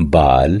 بال